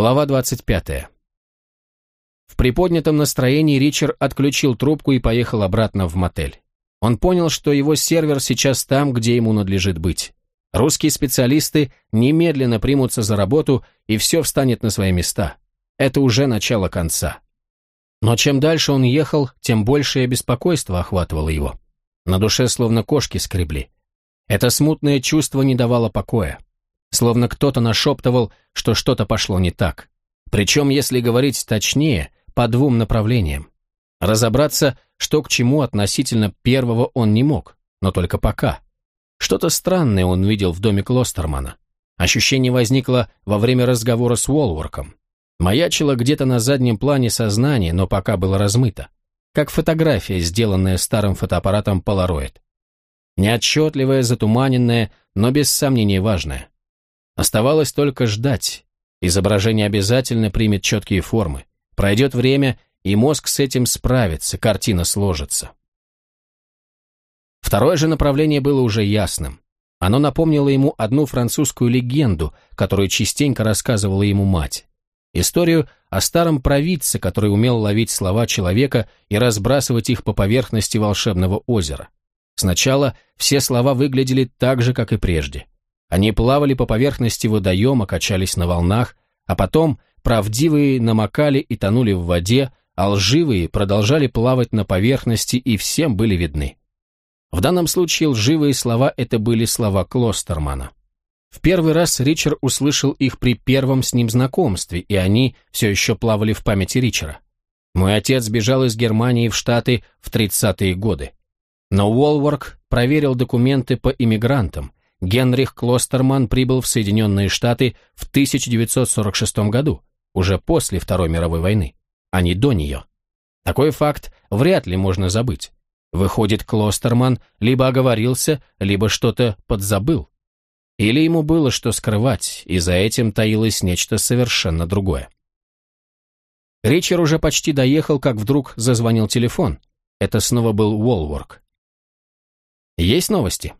Глава 25. В приподнятом настроении Ричард отключил трубку и поехал обратно в мотель. Он понял, что его сервер сейчас там, где ему надлежит быть. Русские специалисты немедленно примутся за работу, и все встанет на свои места. Это уже начало конца. Но чем дальше он ехал, тем большее беспокойство охватывало его. На душе словно кошки скребли. Это смутное чувство не давало покоя. Словно кто-то нашептывал, что что-то пошло не так. Причем, если говорить точнее, по двум направлениям. Разобраться, что к чему относительно первого он не мог, но только пока. Что-то странное он видел в доме Клостермана. Ощущение возникло во время разговора с Уолворком. Маячило где-то на заднем плане сознания, но пока было размыто. Как фотография, сделанная старым фотоаппаратом Polaroid. Неотчетливая, затуманенная, но без сомнения важная. Оставалось только ждать. Изображение обязательно примет четкие формы. Пройдет время, и мозг с этим справится, картина сложится. Второе же направление было уже ясным. Оно напомнило ему одну французскую легенду, которую частенько рассказывала ему мать. Историю о старом провидце, который умел ловить слова человека и разбрасывать их по поверхности волшебного озера. Сначала все слова выглядели так же, как и прежде. Они плавали по поверхности водоема, качались на волнах, а потом правдивые намокали и тонули в воде, а лживые продолжали плавать на поверхности и всем были видны. В данном случае лживые слова это были слова Клостермана. В первый раз Ричард услышал их при первом с ним знакомстве, и они все еще плавали в памяти Ричера. Мой отец бежал из Германии в Штаты в 30-е годы. Но Уолворк проверил документы по иммигрантам, Генрих Клостерман прибыл в Соединенные Штаты в 1946 году, уже после Второй мировой войны, а не до нее. Такой факт вряд ли можно забыть. Выходит, Клостерман либо оговорился, либо что-то подзабыл. Или ему было что скрывать, и за этим таилось нечто совершенно другое. Ричард уже почти доехал, как вдруг зазвонил телефон. Это снова был Уолворк. «Есть новости?»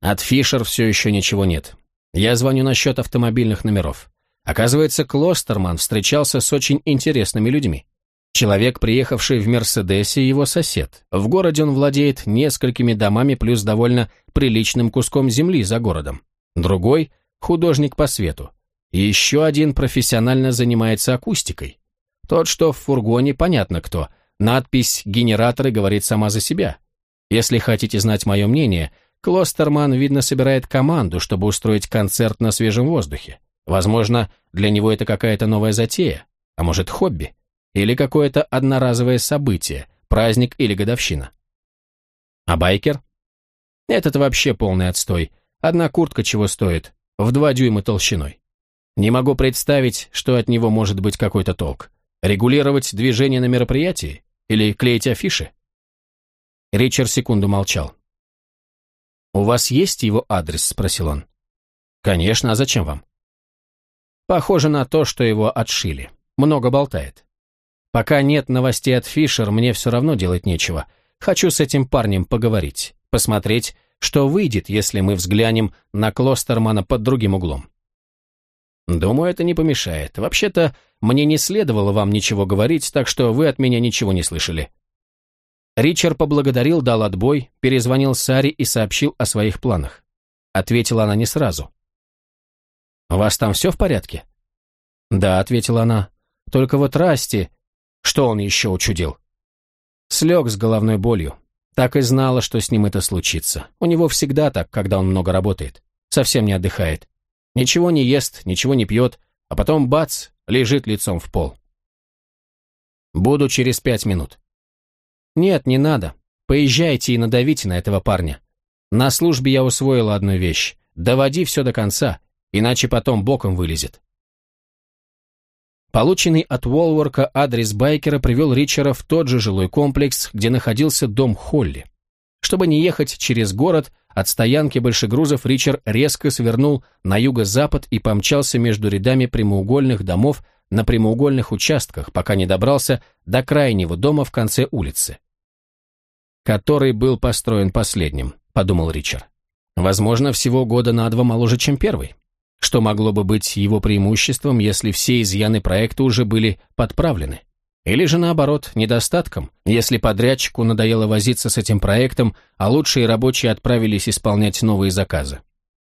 От Фишер все еще ничего нет. Я звоню насчет автомобильных номеров. Оказывается, Клостерман встречался с очень интересными людьми. Человек, приехавший в Мерседесе, его сосед. В городе он владеет несколькими домами плюс довольно приличным куском земли за городом. Другой – художник по свету. И еще один профессионально занимается акустикой. Тот, что в фургоне, понятно кто. Надпись «Генераторы» говорит сама за себя. Если хотите знать мое мнение – Клостерман, видно, собирает команду, чтобы устроить концерт на свежем воздухе. Возможно, для него это какая-то новая затея, а может, хобби, или какое-то одноразовое событие, праздник или годовщина. А байкер? Этот вообще полный отстой. Одна куртка чего стоит, в два дюйма толщиной. Не могу представить, что от него может быть какой-то толк. Регулировать движение на мероприятии? Или клеить афиши? Ричард секунду молчал. «У вас есть его адрес?» – спросил он. «Конечно, а зачем вам?» «Похоже на то, что его отшили. Много болтает. Пока нет новостей от Фишер, мне все равно делать нечего. Хочу с этим парнем поговорить, посмотреть, что выйдет, если мы взглянем на Клостермана под другим углом. Думаю, это не помешает. Вообще-то, мне не следовало вам ничего говорить, так что вы от меня ничего не слышали. Ричард поблагодарил, дал отбой, перезвонил Саре и сообщил о своих планах. Ответила она не сразу. «У вас там все в порядке?» «Да», — ответила она. «Только вот Расти...» Что он еще учудил? Слег с головной болью. Так и знала, что с ним это случится. У него всегда так, когда он много работает. Совсем не отдыхает. Ничего не ест, ничего не пьет, а потом бац, лежит лицом в пол. «Буду через пять минут». «Нет, не надо. Поезжайте и надавите на этого парня. На службе я усвоила одну вещь. Доводи все до конца, иначе потом боком вылезет». Полученный от Уолворка адрес байкера привел Ричера в тот же жилой комплекс, где находился дом Холли. Чтобы не ехать через город, от стоянки большегрузов Ричард резко свернул на юго-запад и помчался между рядами прямоугольных домов на прямоугольных участках, пока не добрался до крайнего дома в конце улицы который был построен последним, подумал Ричард. Возможно, всего года на два моложе, чем первый. что могло бы быть его преимуществом, если все изъяны проекта уже были подправлены? Или же наоборот, недостатком, если подрядчику надоело возиться с этим проектом, а лучшие рабочие отправились исполнять новые заказы?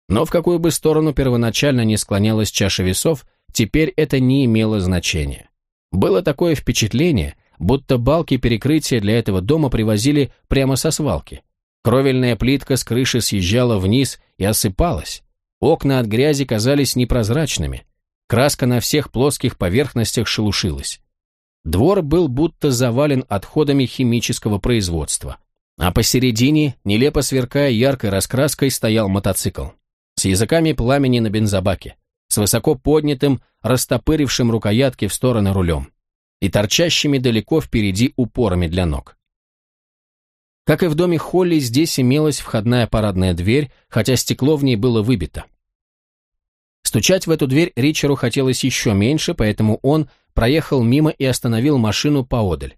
Но в какую бы сторону первоначально не склонялась чаша весов, теперь это не имело значения. Было такое впечатление, будто балки перекрытия для этого дома привозили прямо со свалки. Кровельная плитка с крыши съезжала вниз и осыпалась. Окна от грязи казались непрозрачными. Краска на всех плоских поверхностях шелушилась. Двор был будто завален отходами химического производства. А посередине, нелепо сверкая яркой раскраской, стоял мотоцикл. С языками пламени на бензобаке, с высоко поднятым, растопырившим рукоятки в стороны рулем и торчащими далеко впереди упорами для ног. Как и в доме Холли, здесь имелась входная парадная дверь, хотя стекло в ней было выбито. Стучать в эту дверь Ричеру хотелось еще меньше, поэтому он проехал мимо и остановил машину поодаль.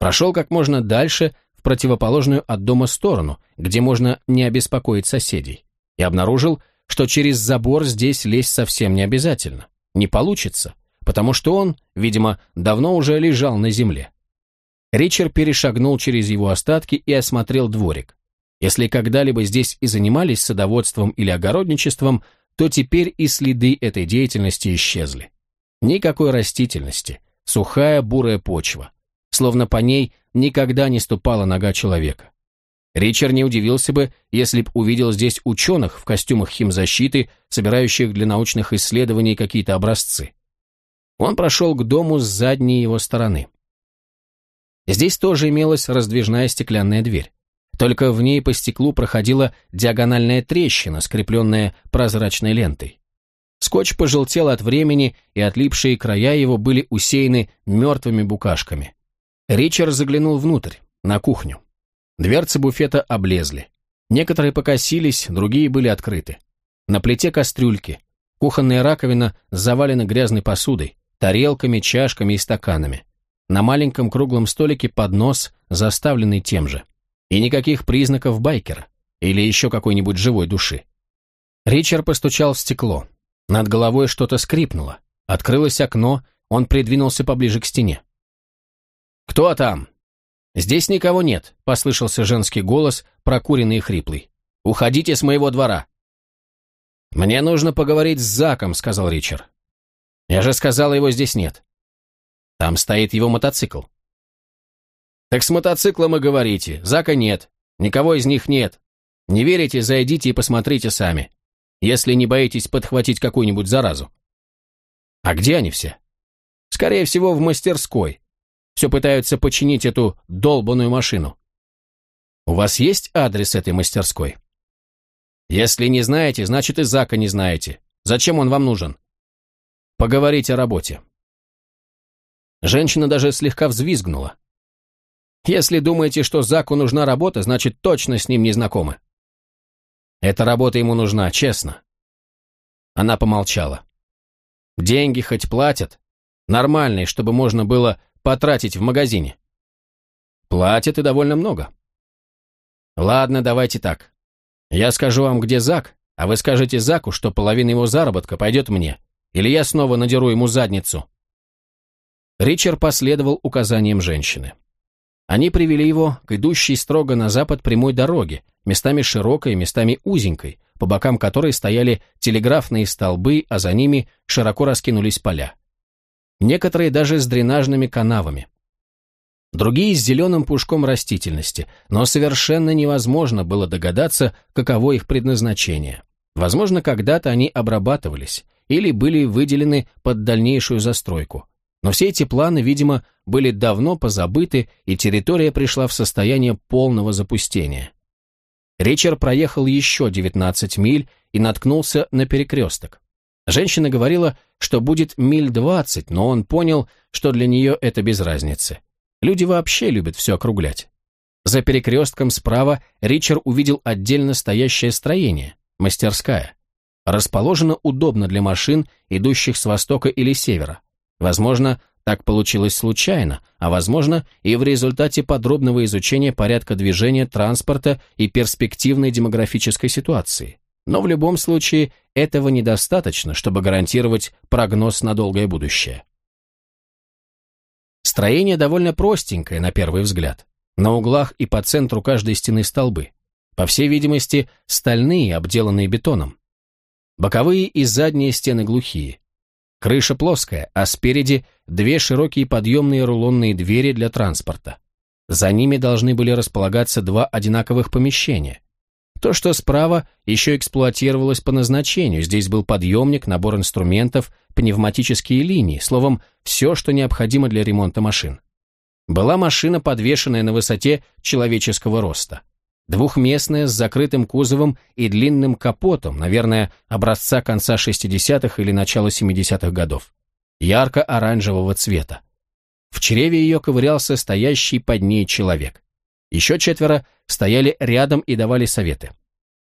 Прошел как можно дальше, в противоположную от дома сторону, где можно не обеспокоить соседей, и обнаружил, что через забор здесь лезть совсем не обязательно. Не получится, потому что он, видимо, давно уже лежал на земле. Ричард перешагнул через его остатки и осмотрел дворик. Если когда-либо здесь и занимались садоводством или огородничеством, то теперь и следы этой деятельности исчезли. Никакой растительности, сухая бурая почва, словно по ней никогда не ступала нога человека. Ричард не удивился бы, если б увидел здесь ученых в костюмах химзащиты, собирающих для научных исследований какие-то образцы. Он прошел к дому с задней его стороны. Здесь тоже имелась раздвижная стеклянная дверь. Только в ней по стеклу проходила диагональная трещина, скрепленная прозрачной лентой. Скотч пожелтел от времени, и отлипшие края его были усеяны мертвыми букашками. Ричард заглянул внутрь, на кухню. Дверцы буфета облезли. Некоторые покосились, другие были открыты. На плите кастрюльки. Кухонная раковина завалена грязной посудой, тарелками, чашками и стаканами. На маленьком круглом столике поднос, заставленный тем же. И никаких признаков байкера или еще какой-нибудь живой души. Ричард постучал в стекло. Над головой что-то скрипнуло. Открылось окно, он придвинулся поближе к стене. «Кто там?» «Здесь никого нет», — послышался женский голос, прокуренный и хриплый. «Уходите с моего двора». «Мне нужно поговорить с Заком», — сказал Ричард. «Я же сказал, его здесь нет». Там стоит его мотоцикл. Так с мотоциклом и говорите. Зака нет. Никого из них нет. Не верите, зайдите и посмотрите сами. Если не боитесь подхватить какую-нибудь заразу. А где они все? Скорее всего, в мастерской. Все пытаются починить эту долбанную машину. У вас есть адрес этой мастерской? Если не знаете, значит и Зака не знаете. Зачем он вам нужен? Поговорить о работе. Женщина даже слегка взвизгнула. «Если думаете, что Заку нужна работа, значит, точно с ним не знакомы». «Эта работа ему нужна, честно». Она помолчала. «Деньги хоть платят? Нормальные, чтобы можно было потратить в магазине». «Платят и довольно много». «Ладно, давайте так. Я скажу вам, где Зак, а вы скажете Заку, что половина его заработка пойдет мне, или я снова надеру ему задницу». Ричард последовал указаниям женщины. Они привели его к идущей строго на запад прямой дороге, местами широкой, местами узенькой, по бокам которой стояли телеграфные столбы, а за ними широко раскинулись поля. Некоторые даже с дренажными канавами. Другие с зеленым пушком растительности, но совершенно невозможно было догадаться, каково их предназначение. Возможно, когда-то они обрабатывались или были выделены под дальнейшую застройку. Но все эти планы, видимо, были давно позабыты, и территория пришла в состояние полного запустения. Ричард проехал еще 19 миль и наткнулся на перекресток. Женщина говорила, что будет миль 20, но он понял, что для нее это без разницы. Люди вообще любят все округлять. За перекрестком справа Ричард увидел отдельно стоящее строение, мастерская. Расположено удобно для машин, идущих с востока или севера. Возможно, так получилось случайно, а возможно и в результате подробного изучения порядка движения транспорта и перспективной демографической ситуации. Но в любом случае этого недостаточно, чтобы гарантировать прогноз на долгое будущее. Строение довольно простенькое на первый взгляд. На углах и по центру каждой стены столбы. По всей видимости, стальные, обделанные бетоном. Боковые и задние стены глухие. Крыша плоская, а спереди две широкие подъемные рулонные двери для транспорта. За ними должны были располагаться два одинаковых помещения. То, что справа, еще эксплуатировалось по назначению. Здесь был подъемник, набор инструментов, пневматические линии, словом, все, что необходимо для ремонта машин. Была машина, подвешенная на высоте человеческого роста. Двухместная, с закрытым кузовом и длинным капотом, наверное, образца конца 60-х или начала 70-х годов. Ярко-оранжевого цвета. В чреве ее ковырялся стоящий под ней человек. Еще четверо стояли рядом и давали советы.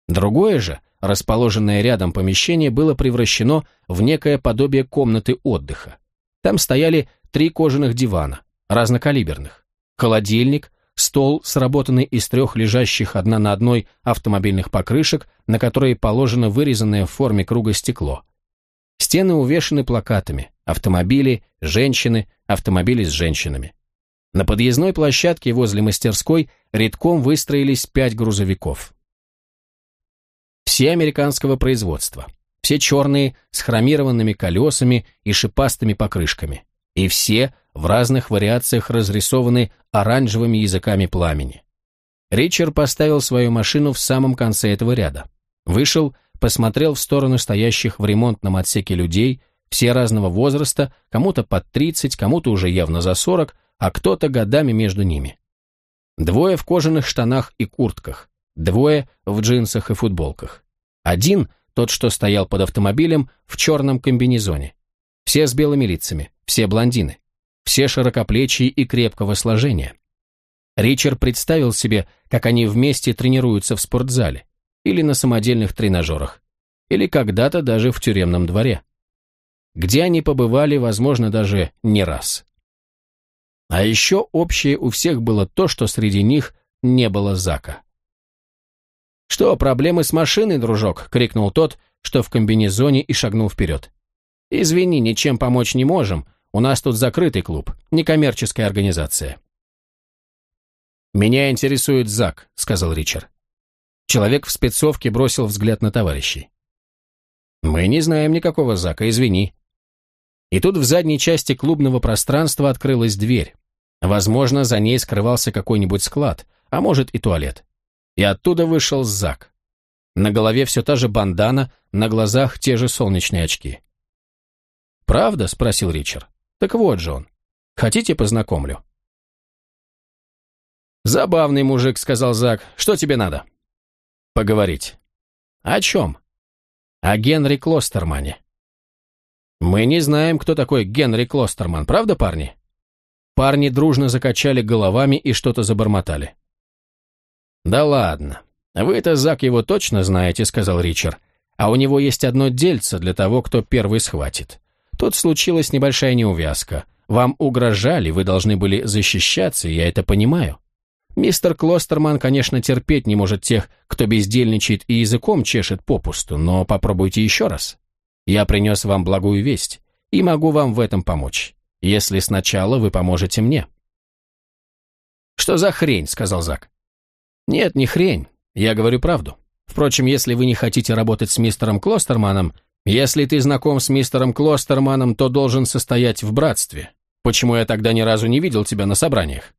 Другое же, расположенное рядом помещение, было превращено в некое подобие комнаты отдыха. Там стояли три кожаных дивана, разнокалиберных, холодильник, стол, сработанный из трех лежащих одна на одной автомобильных покрышек, на которые положено вырезанное в форме круга стекло. Стены увешаны плакатами, автомобили, женщины, автомобили с женщинами. На подъездной площадке возле мастерской редком выстроились пять грузовиков. Все американского производства. Все черные, с хромированными колесами и шипастыми покрышками. И все в разных вариациях разрисованы оранжевыми языками пламени. Ричард поставил свою машину в самом конце этого ряда. Вышел, посмотрел в сторону стоящих в ремонтном отсеке людей, все разного возраста, кому-то под 30, кому-то уже явно за 40, а кто-то годами между ними. Двое в кожаных штанах и куртках, двое в джинсах и футболках. Один, тот, что стоял под автомобилем, в черном комбинезоне. Все с белыми лицами, все блондины, все широкоплечие и крепкого сложения. Ричард представил себе, как они вместе тренируются в спортзале, или на самодельных тренажерах, или когда-то даже в тюремном дворе. Где они побывали, возможно, даже не раз. А еще общее у всех было то, что среди них не было Зака. «Что, проблемы с машиной, дружок?» — крикнул тот, что в комбинезоне и шагнул вперед. «Извини, ничем помочь не можем. У нас тут закрытый клуб, некоммерческая организация». «Меня интересует Зак», — сказал Ричард. Человек в спецовке бросил взгляд на товарищей. «Мы не знаем никакого Зака, извини». И тут в задней части клубного пространства открылась дверь. Возможно, за ней скрывался какой-нибудь склад, а может и туалет. И оттуда вышел Зак. На голове все та же бандана, на глазах те же солнечные очки. «Правда?» — спросил Ричард. «Так вот же он. Хотите, познакомлю?» «Забавный мужик», — сказал Зак. «Что тебе надо?» «Поговорить». «О чем?» «О Генри Клостермане». «Мы не знаем, кто такой Генри Клостерман, правда, парни?» Парни дружно закачали головами и что-то забормотали. «Да ладно. Вы-то, Зак, его точно знаете», — сказал Ричард. «А у него есть одно дельце для того, кто первый схватит. Тут случилась небольшая неувязка. Вам угрожали, вы должны были защищаться, я это понимаю. Мистер Клостерман, конечно, терпеть не может тех, кто бездельничает и языком чешет попусту, но попробуйте еще раз. Я принес вам благую весть и могу вам в этом помочь если сначала вы поможете мне». «Что за хрень?» — сказал Зак. «Нет, не хрень. Я говорю правду. Впрочем, если вы не хотите работать с мистером Клостерманом, если ты знаком с мистером Клостерманом, то должен состоять в братстве. Почему я тогда ни разу не видел тебя на собраниях?»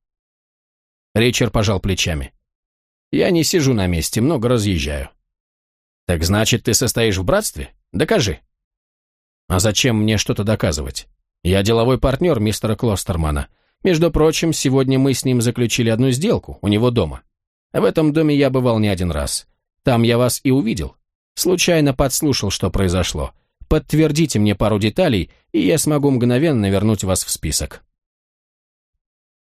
Ричард пожал плечами. «Я не сижу на месте, много разъезжаю». «Так значит, ты состоишь в братстве? Докажи». «А зачем мне что-то доказывать? Я деловой партнер мистера Клостермана. Между прочим, сегодня мы с ним заключили одну сделку у него дома. В этом доме я бывал не один раз. Там я вас и увидел. Случайно подслушал, что произошло. Подтвердите мне пару деталей, и я смогу мгновенно вернуть вас в список.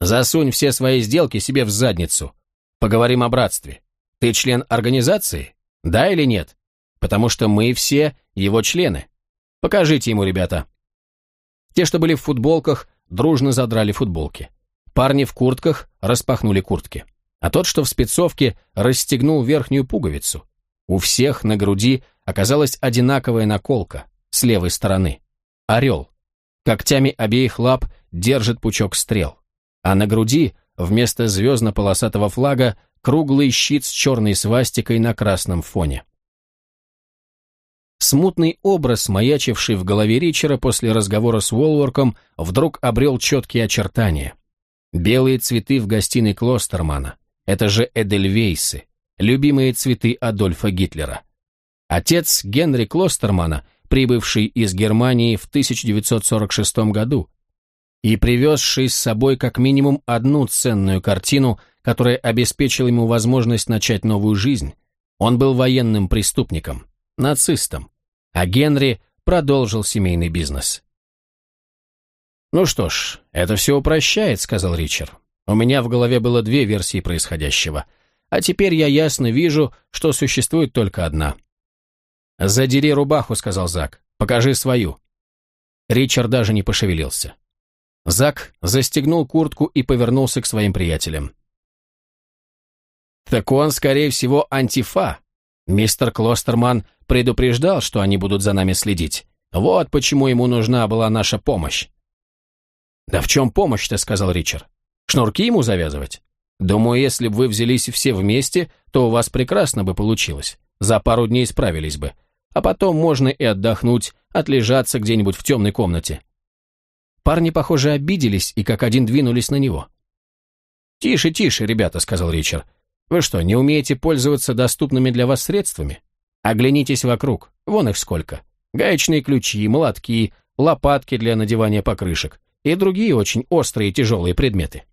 Засунь все свои сделки себе в задницу. Поговорим о братстве. Ты член организации? Да или нет? Потому что мы все его члены. Покажите ему, ребята. Те, что были в футболках, дружно задрали футболки. Парни в куртках распахнули куртки. А тот, что в спецовке, расстегнул верхнюю пуговицу. У всех на груди оказалась одинаковая наколка с левой стороны. Орел. Когтями обеих лап держит пучок стрел. А на груди вместо звездно-полосатого флага круглый щит с черной свастикой на красном фоне. Смутный образ, маячивший в голове Ричера после разговора с Уолворком, вдруг обрел четкие очертания. Белые цветы в гостиной Клостермана. Это же Эдельвейсы, любимые цветы Адольфа Гитлера. Отец Генри Клостермана, прибывший из Германии в 1946 году, и привезший с собой как минимум одну ценную картину, которая обеспечила ему возможность начать новую жизнь. Он был военным преступником, нацистом, а Генри продолжил семейный бизнес. «Ну что ж, это все упрощает», — сказал Ричард. «У меня в голове было две версии происходящего, а теперь я ясно вижу, что существует только одна». «Задери рубаху», — сказал Зак. «Покажи свою». Ричард даже не пошевелился. Зак застегнул куртку и повернулся к своим приятелям. «Так он, скорее всего, антифа. Мистер Клостерман предупреждал, что они будут за нами следить. Вот почему ему нужна была наша помощь». «Да в чем помощь-то?» — сказал Ричард. «Шнурки ему завязывать? Думаю, если бы вы взялись все вместе, то у вас прекрасно бы получилось. За пару дней справились бы. А потом можно и отдохнуть, отлежаться где-нибудь в темной комнате. Парни, похоже, обиделись и как один двинулись на него. «Тише, тише, ребята», — сказал Ричард. «Вы что, не умеете пользоваться доступными для вас средствами? Оглянитесь вокруг, вон их сколько. Гаечные ключи, молотки, лопатки для надевания покрышек и другие очень острые и тяжелые предметы».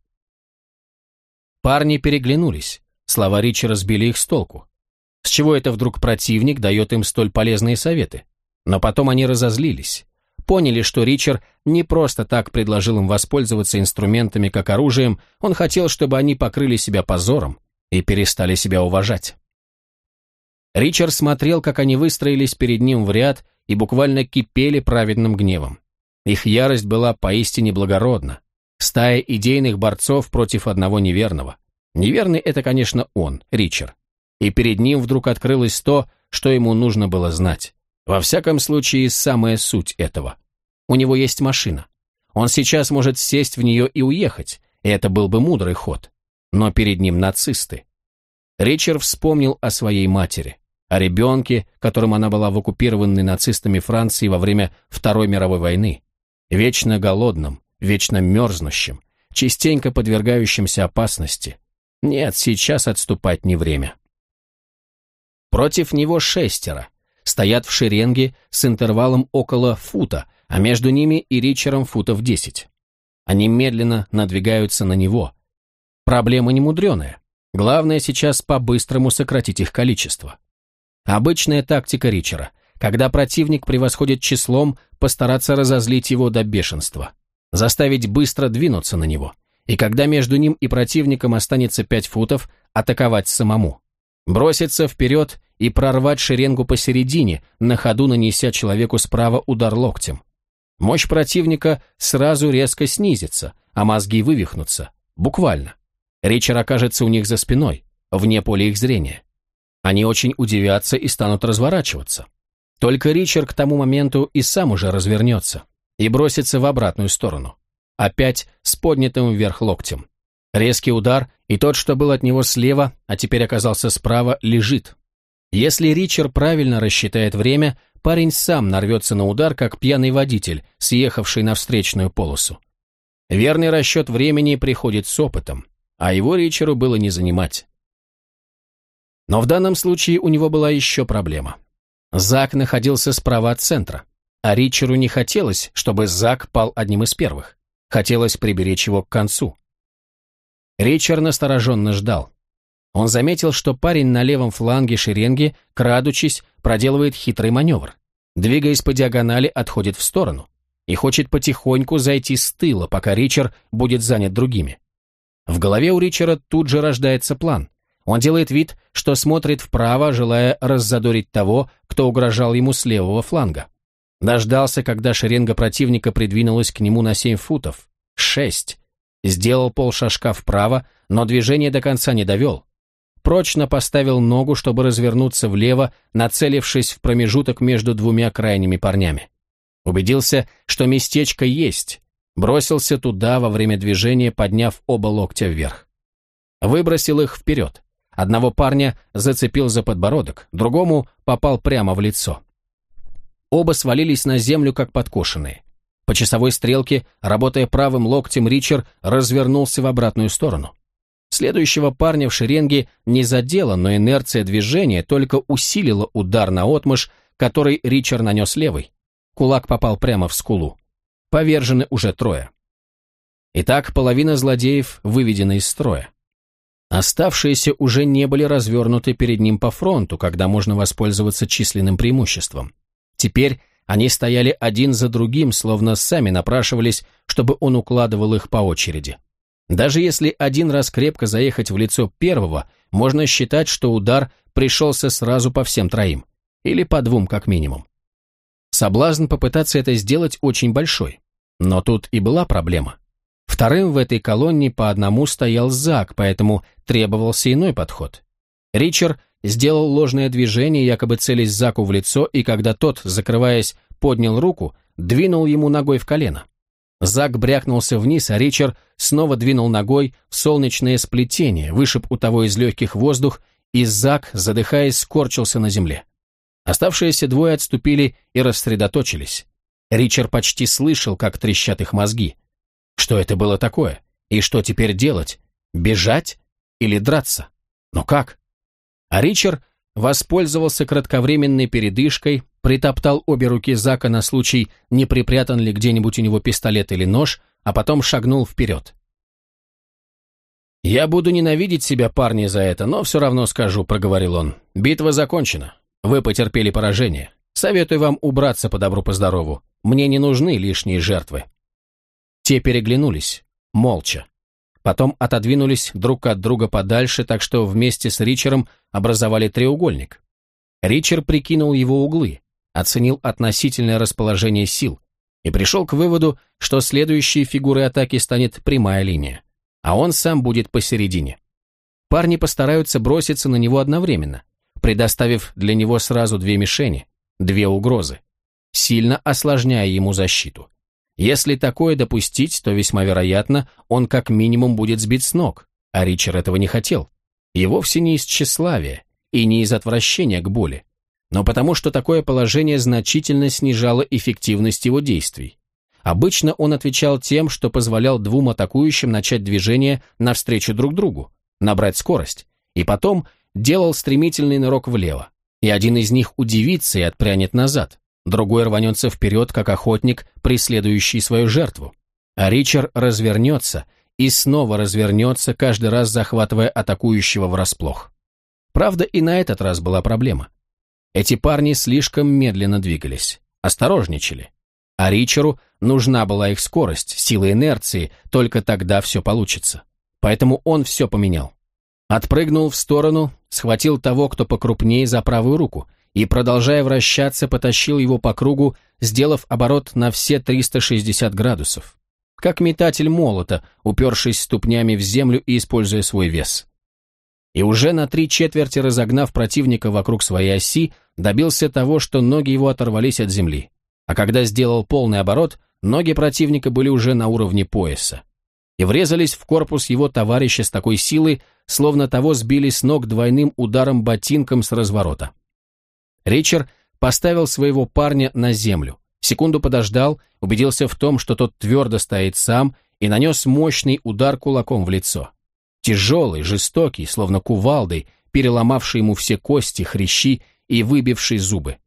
Парни переглянулись. Слова Ричера сбили их с толку. С чего это вдруг противник дает им столь полезные советы? Но потом они разозлились поняли, что Ричард не просто так предложил им воспользоваться инструментами как оружием, он хотел, чтобы они покрыли себя позором и перестали себя уважать. Ричард смотрел, как они выстроились перед ним в ряд и буквально кипели праведным гневом. Их ярость была поистине благородна. Стая идейных борцов против одного неверного. Неверный — это, конечно, он, Ричард. И перед ним вдруг открылось то, что ему нужно было знать. Во всяком случае, самая суть этого. У него есть машина. Он сейчас может сесть в нее и уехать, и это был бы мудрый ход. Но перед ним нацисты. Ричард вспомнил о своей матери, о ребенке, которым она была в оккупированной нацистами Франции во время Второй мировой войны, вечно голодным, вечно мерзнущим, частенько подвергающимся опасности. Нет, сейчас отступать не время. Против него шестеро, стоят в шеренге с интервалом около фута, а между ними и Ричером футов десять. Они медленно надвигаются на него. Проблема немудреная. Главное сейчас по-быстрому сократить их количество. Обычная тактика Ричера. Когда противник превосходит числом, постараться разозлить его до бешенства. Заставить быстро двинуться на него. И когда между ним и противником останется пять футов, атаковать самому. Броситься вперед и прорвать шеренгу посередине, на ходу нанеся человеку справа удар локтем. Мощь противника сразу резко снизится, а мозги вывихнутся. Буквально. Ричард окажется у них за спиной, вне поля их зрения. Они очень удивятся и станут разворачиваться. Только Ричард к тому моменту и сам уже развернется и бросится в обратную сторону. Опять с поднятым вверх локтем. Резкий удар, и тот, что был от него слева, а теперь оказался справа, лежит. Если Ричард правильно рассчитает время, парень сам нарвется на удар, как пьяный водитель, съехавший на встречную полосу. Верный расчет времени приходит с опытом, а его Ричеру было не занимать. Но в данном случае у него была еще проблема. Зак находился справа от центра, а Ричеру не хотелось, чтобы Зак пал одним из первых. Хотелось приберечь его к концу. Ричард настороженно ждал. Он заметил, что парень на левом фланге шеренги, крадучись, проделывает хитрый маневр. Двигаясь по диагонали, отходит в сторону и хочет потихоньку зайти с тыла, пока Ричард будет занят другими. В голове у Ричарда тут же рождается план. Он делает вид, что смотрит вправо, желая раззадорить того, кто угрожал ему с левого фланга. Дождался, когда шеренга противника придвинулась к нему на семь футов. Шесть. Сделал полшажка вправо, но движение до конца не довел. прочно поставил ногу, чтобы развернуться влево, нацелившись в промежуток между двумя крайними парнями. Убедился, что местечко есть, бросился туда во время движения, подняв оба локтя вверх. Выбросил их вперед. Одного парня зацепил за подбородок, другому попал прямо в лицо. Оба свалились на землю, как подкошенные. По часовой стрелке, работая правым локтем, Ричард развернулся в обратную сторону. Следующего парня в шеренге не задело, но инерция движения только усилила удар на отмышь, который Ричард нанес левой. Кулак попал прямо в скулу. Повержены уже трое. Итак, половина злодеев выведена из строя. Оставшиеся уже не были развернуты перед ним по фронту, когда можно воспользоваться численным преимуществом. Теперь они стояли один за другим, словно сами напрашивались, чтобы он укладывал их по очереди. Даже если один раз крепко заехать в лицо первого, можно считать, что удар пришелся сразу по всем троим, или по двум как минимум. Соблазн попытаться это сделать очень большой. Но тут и была проблема. Вторым в этой колонне по одному стоял Зак, поэтому требовался иной подход. Ричард сделал ложное движение, якобы целясь Заку в лицо, и когда тот, закрываясь, поднял руку, двинул ему ногой в колено. Зак брякнулся вниз, а Ричард снова двинул ногой в солнечное сплетение, вышиб у того из легких воздух, и Зак, задыхаясь, скорчился на земле. Оставшиеся двое отступили и рассредоточились. Ричард почти слышал, как трещат их мозги. Что это было такое? И что теперь делать? Бежать или драться? Но как? А Ричард воспользовался кратковременной передышкой, притоптал обе руки Зака на случай, не припрятан ли где-нибудь у него пистолет или нож, а потом шагнул вперед. «Я буду ненавидеть себя, парни, за это, но все равно скажу», — проговорил он. «Битва закончена. Вы потерпели поражение. Советую вам убраться по добру-поздорову. Мне не нужны лишние жертвы». Те переглянулись, молча. Потом отодвинулись друг от друга подальше, так что вместе с Ричером образовали треугольник. Ричард прикинул его углы, оценил относительное расположение сил и пришел к выводу, что следующей фигурой атаки станет прямая линия, а он сам будет посередине. Парни постараются броситься на него одновременно, предоставив для него сразу две мишени, две угрозы, сильно осложняя ему защиту. Если такое допустить, то весьма вероятно, он как минимум будет сбит с ног, а Ричард этого не хотел. И вовсе не из тщеславия, и не из отвращения к боли, но потому что такое положение значительно снижало эффективность его действий. Обычно он отвечал тем, что позволял двум атакующим начать движение навстречу друг другу, набрать скорость, и потом делал стремительный нырок влево, и один из них удивится и отпрянет назад, другой рванется вперед, как охотник, преследующий свою жертву. А Ричард развернется и снова развернется, каждый раз захватывая атакующего врасплох. Правда, и на этот раз была проблема. Эти парни слишком медленно двигались, осторожничали. А Ричеру нужна была их скорость, сила инерции, только тогда все получится. Поэтому он все поменял. Отпрыгнул в сторону, схватил того, кто покрупнее, за правую руку – и, продолжая вращаться, потащил его по кругу, сделав оборот на все 360 градусов. Как метатель молота, упершись ступнями в землю и используя свой вес. И уже на три четверти разогнав противника вокруг своей оси, добился того, что ноги его оторвались от земли. А когда сделал полный оборот, ноги противника были уже на уровне пояса. И врезались в корпус его товарища с такой силой, словно того сбили с ног двойным ударом ботинком с разворота. Ричард поставил своего парня на землю, секунду подождал, убедился в том, что тот твердо стоит сам, и нанес мощный удар кулаком в лицо. Тяжелый, жестокий, словно кувалдой, переломавший ему все кости, хрящи и выбивший зубы.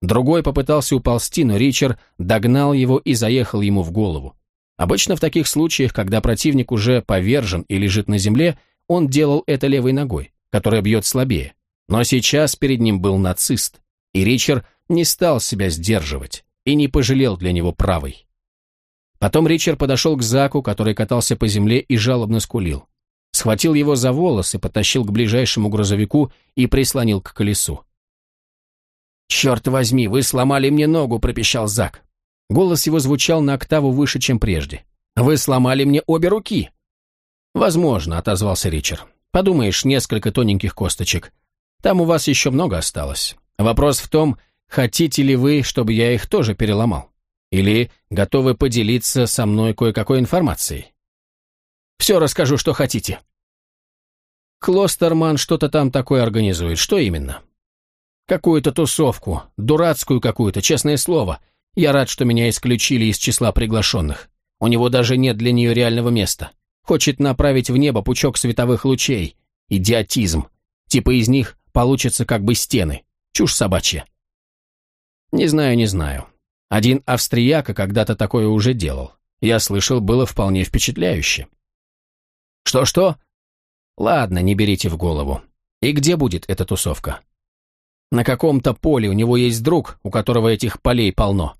Другой попытался уползти, но Ричард догнал его и заехал ему в голову. Обычно в таких случаях, когда противник уже повержен и лежит на земле, он делал это левой ногой, которая бьет слабее. Но сейчас перед ним был нацист, и Ричард не стал себя сдерживать и не пожалел для него правой. Потом Ричард подошел к Заку, который катался по земле и жалобно скулил. Схватил его за волосы, потащил к ближайшему грузовику и прислонил к колесу. «Черт возьми, вы сломали мне ногу!» – пропищал Зак. Голос его звучал на октаву выше, чем прежде. «Вы сломали мне обе руки!» «Возможно», – отозвался Ричард. Подумаешь, несколько тоненьких косточек. Там у вас еще много осталось. Вопрос в том, хотите ли вы, чтобы я их тоже переломал? Или готовы поделиться со мной кое-какой информацией? Все расскажу, что хотите. Клостерман что-то там такое организует. Что именно? Какую-то тусовку, дурацкую какую-то, честное слово. Я рад, что меня исключили из числа приглашенных. У него даже нет для нее реального места. Хочет направить в небо пучок световых лучей. Идиотизм. Типа из них получатся как бы стены. Чушь собачья. Не знаю, не знаю. Один австрияка когда-то такое уже делал. Я слышал, было вполне впечатляюще. Что-что? Ладно, не берите в голову. И где будет эта тусовка? На каком-то поле у него есть друг, у которого этих полей полно.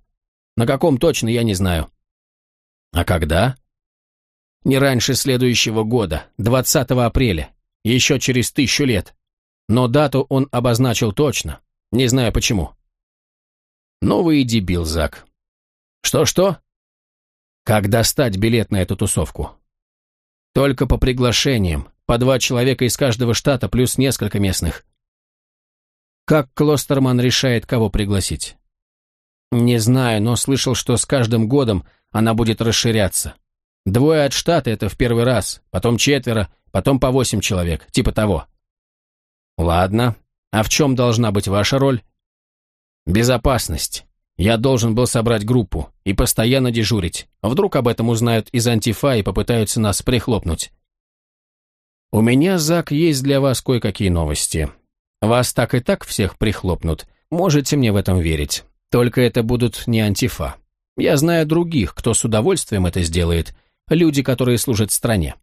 На каком точно, я не знаю. А когда? Не раньше следующего года, 20 апреля, еще через тысячу лет. Но дату он обозначил точно, не знаю почему. Новый дебил, Зак. Что-что? Как достать билет на эту тусовку? Только по приглашениям, по два человека из каждого штата плюс несколько местных. Как Клостерман решает, кого пригласить? Не знаю, но слышал, что с каждым годом она будет расширяться. Двое от штата — это в первый раз, потом четверо, потом по восемь человек, типа того. Ладно, а в чем должна быть ваша роль? Безопасность. Я должен был собрать группу и постоянно дежурить. Вдруг об этом узнают из Антифа и попытаются нас прихлопнуть. У меня, Зак, есть для вас кое-какие новости. Вас так и так всех прихлопнут. Можете мне в этом верить. Только это будут не Антифа. Я знаю других, кто с удовольствием это сделает. Люди, которые служат стране.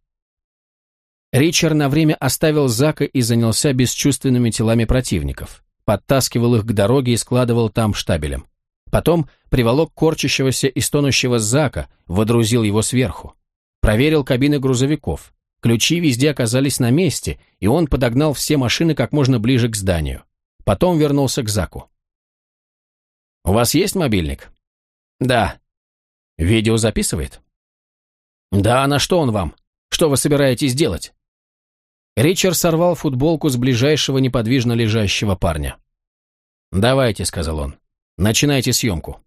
Ричард на время оставил Зака и занялся бесчувственными телами противников. Подтаскивал их к дороге и складывал там штабелем. Потом приволок корчащегося и стонущего Зака, водрузил его сверху. Проверил кабины грузовиков. Ключи везде оказались на месте, и он подогнал все машины как можно ближе к зданию. Потом вернулся к Заку. «У вас есть мобильник?» «Да». «Видео записывает?» «Да, на что он вам? Что вы собираетесь делать?» Ричард сорвал футболку с ближайшего неподвижно лежащего парня. «Давайте», — сказал он. Начинайте съемку.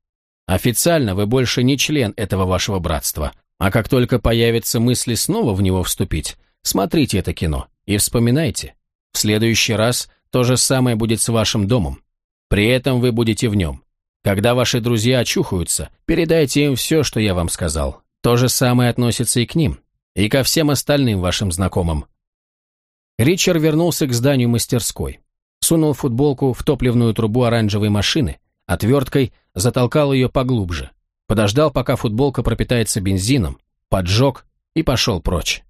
Официально вы больше не член этого вашего братства, а как только появятся мысли снова в него вступить, смотрите это кино и вспоминайте. В следующий раз то же самое будет с вашим домом. При этом вы будете в нем. Когда ваши друзья очухаются, передайте им все, что я вам сказал. То же самое относится и к ним, и ко всем остальным вашим знакомым. Ричард вернулся к зданию мастерской, сунул футболку в топливную трубу оранжевой машины, Отверткой затолкал ее поглубже. Подождал, пока футболка пропитается бензином, поджег и пошел прочь.